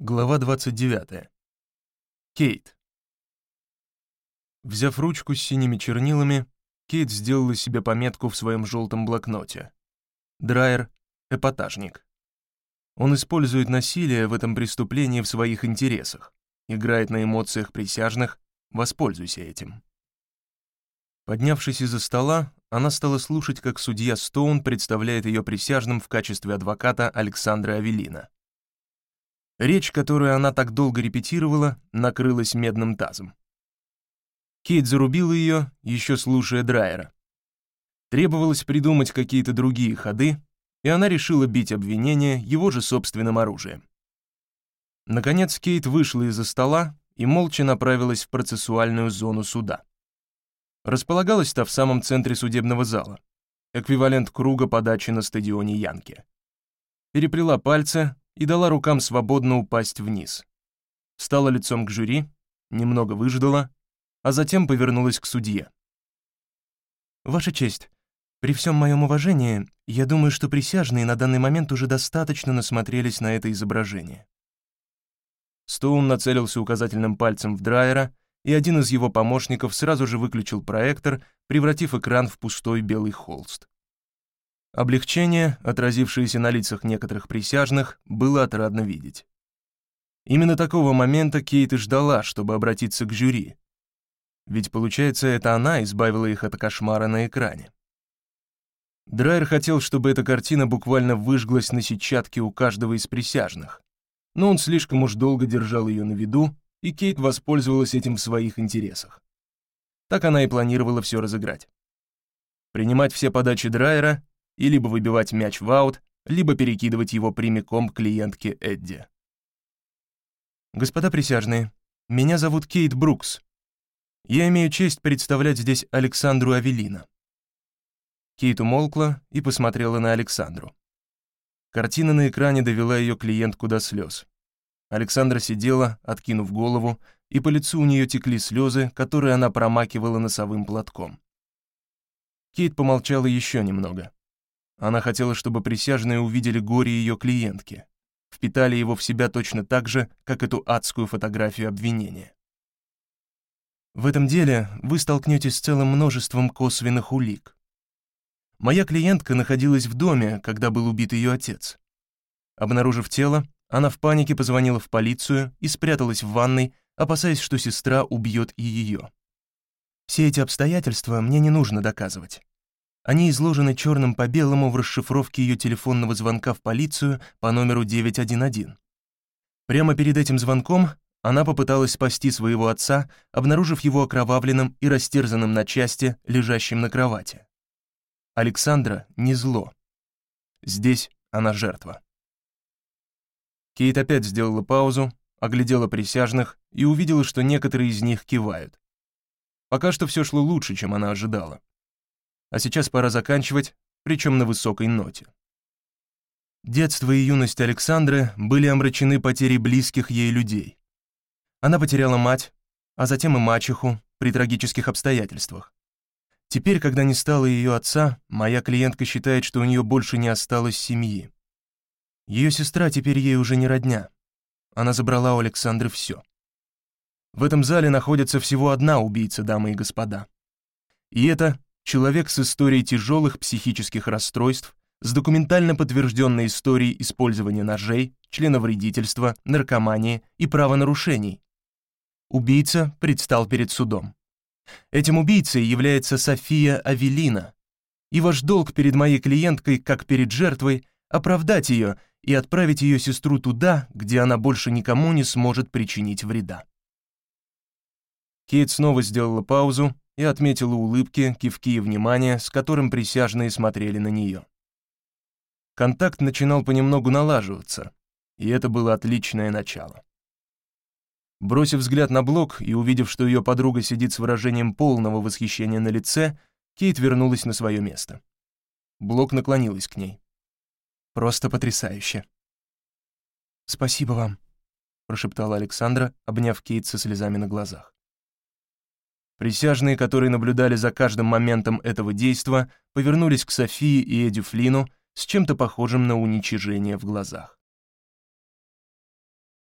Глава 29. Кейт. Взяв ручку с синими чернилами, Кейт сделала себе пометку в своем желтом блокноте. Драйер — эпатажник. Он использует насилие в этом преступлении в своих интересах, играет на эмоциях присяжных, воспользуйся этим. Поднявшись из-за стола, она стала слушать, как судья Стоун представляет ее присяжным в качестве адвоката Александра Авелина. Речь, которую она так долго репетировала, накрылась медным тазом. Кейт зарубила ее, еще слушая Драйера. Требовалось придумать какие-то другие ходы, и она решила бить обвинение его же собственным оружием. Наконец Кейт вышла из-за стола и молча направилась в процессуальную зону суда. Располагалась та в самом центре судебного зала, эквивалент круга подачи на стадионе Янки. Переплела пальцы, и дала рукам свободно упасть вниз. Встала лицом к жюри, немного выждала, а затем повернулась к судье. «Ваша честь, при всем моем уважении, я думаю, что присяжные на данный момент уже достаточно насмотрелись на это изображение». Стоун нацелился указательным пальцем в драйера, и один из его помощников сразу же выключил проектор, превратив экран в пустой белый холст. Облегчение, отразившееся на лицах некоторых присяжных, было отрадно видеть. Именно такого момента Кейт и ждала, чтобы обратиться к жюри. Ведь, получается, это она избавила их от кошмара на экране. Драйер хотел, чтобы эта картина буквально выжглась на сетчатке у каждого из присяжных, но он слишком уж долго держал ее на виду, и Кейт воспользовалась этим в своих интересах. Так она и планировала все разыграть. Принимать все подачи Драйера и либо выбивать мяч в аут, либо перекидывать его прямиком к клиентке Эдди. Господа присяжные, меня зовут Кейт Брукс. Я имею честь представлять здесь Александру Авелина. Кейт умолкла и посмотрела на Александру. Картина на экране довела ее клиентку до слез. Александра сидела, откинув голову, и по лицу у нее текли слезы, которые она промакивала носовым платком. Кейт помолчала еще немного. Она хотела, чтобы присяжные увидели горе ее клиентки, впитали его в себя точно так же, как эту адскую фотографию обвинения. В этом деле вы столкнетесь с целым множеством косвенных улик. Моя клиентка находилась в доме, когда был убит ее отец. Обнаружив тело, она в панике позвонила в полицию и спряталась в ванной, опасаясь, что сестра убьет и ее. Все эти обстоятельства мне не нужно доказывать. Они изложены черным по белому в расшифровке ее телефонного звонка в полицию по номеру 911. Прямо перед этим звонком она попыталась спасти своего отца, обнаружив его окровавленным и растерзанным на части, лежащим на кровати. Александра не зло. Здесь она жертва. Кейт опять сделала паузу, оглядела присяжных и увидела, что некоторые из них кивают. Пока что все шло лучше, чем она ожидала. А сейчас пора заканчивать, причем на высокой ноте. Детство и юность Александры были омрачены потерей близких ей людей. Она потеряла мать, а затем и мачеху при трагических обстоятельствах. Теперь, когда не стало ее отца, моя клиентка считает, что у нее больше не осталось семьи. Ее сестра теперь ей уже не родня. Она забрала у Александры все. В этом зале находится всего одна убийца, дамы и господа. И это человек с историей тяжелых психических расстройств, с документально подтвержденной историей использования ножей, членовредительства, наркомании и правонарушений. Убийца предстал перед судом. Этим убийцей является София Авелина. И ваш долг перед моей клиенткой, как перед жертвой, оправдать ее и отправить ее сестру туда, где она больше никому не сможет причинить вреда. Кейт снова сделала паузу, и отметила улыбки, кивки и внимание, с которым присяжные смотрели на нее. Контакт начинал понемногу налаживаться, и это было отличное начало. Бросив взгляд на блок и увидев, что ее подруга сидит с выражением полного восхищения на лице, Кейт вернулась на свое место. Блок наклонилась к ней. «Просто потрясающе!» «Спасибо вам», — прошептала Александра, обняв Кейт со слезами на глазах. Присяжные, которые наблюдали за каждым моментом этого действа, повернулись к Софии и Эдю Флину с чем-то похожим на уничижение в глазах.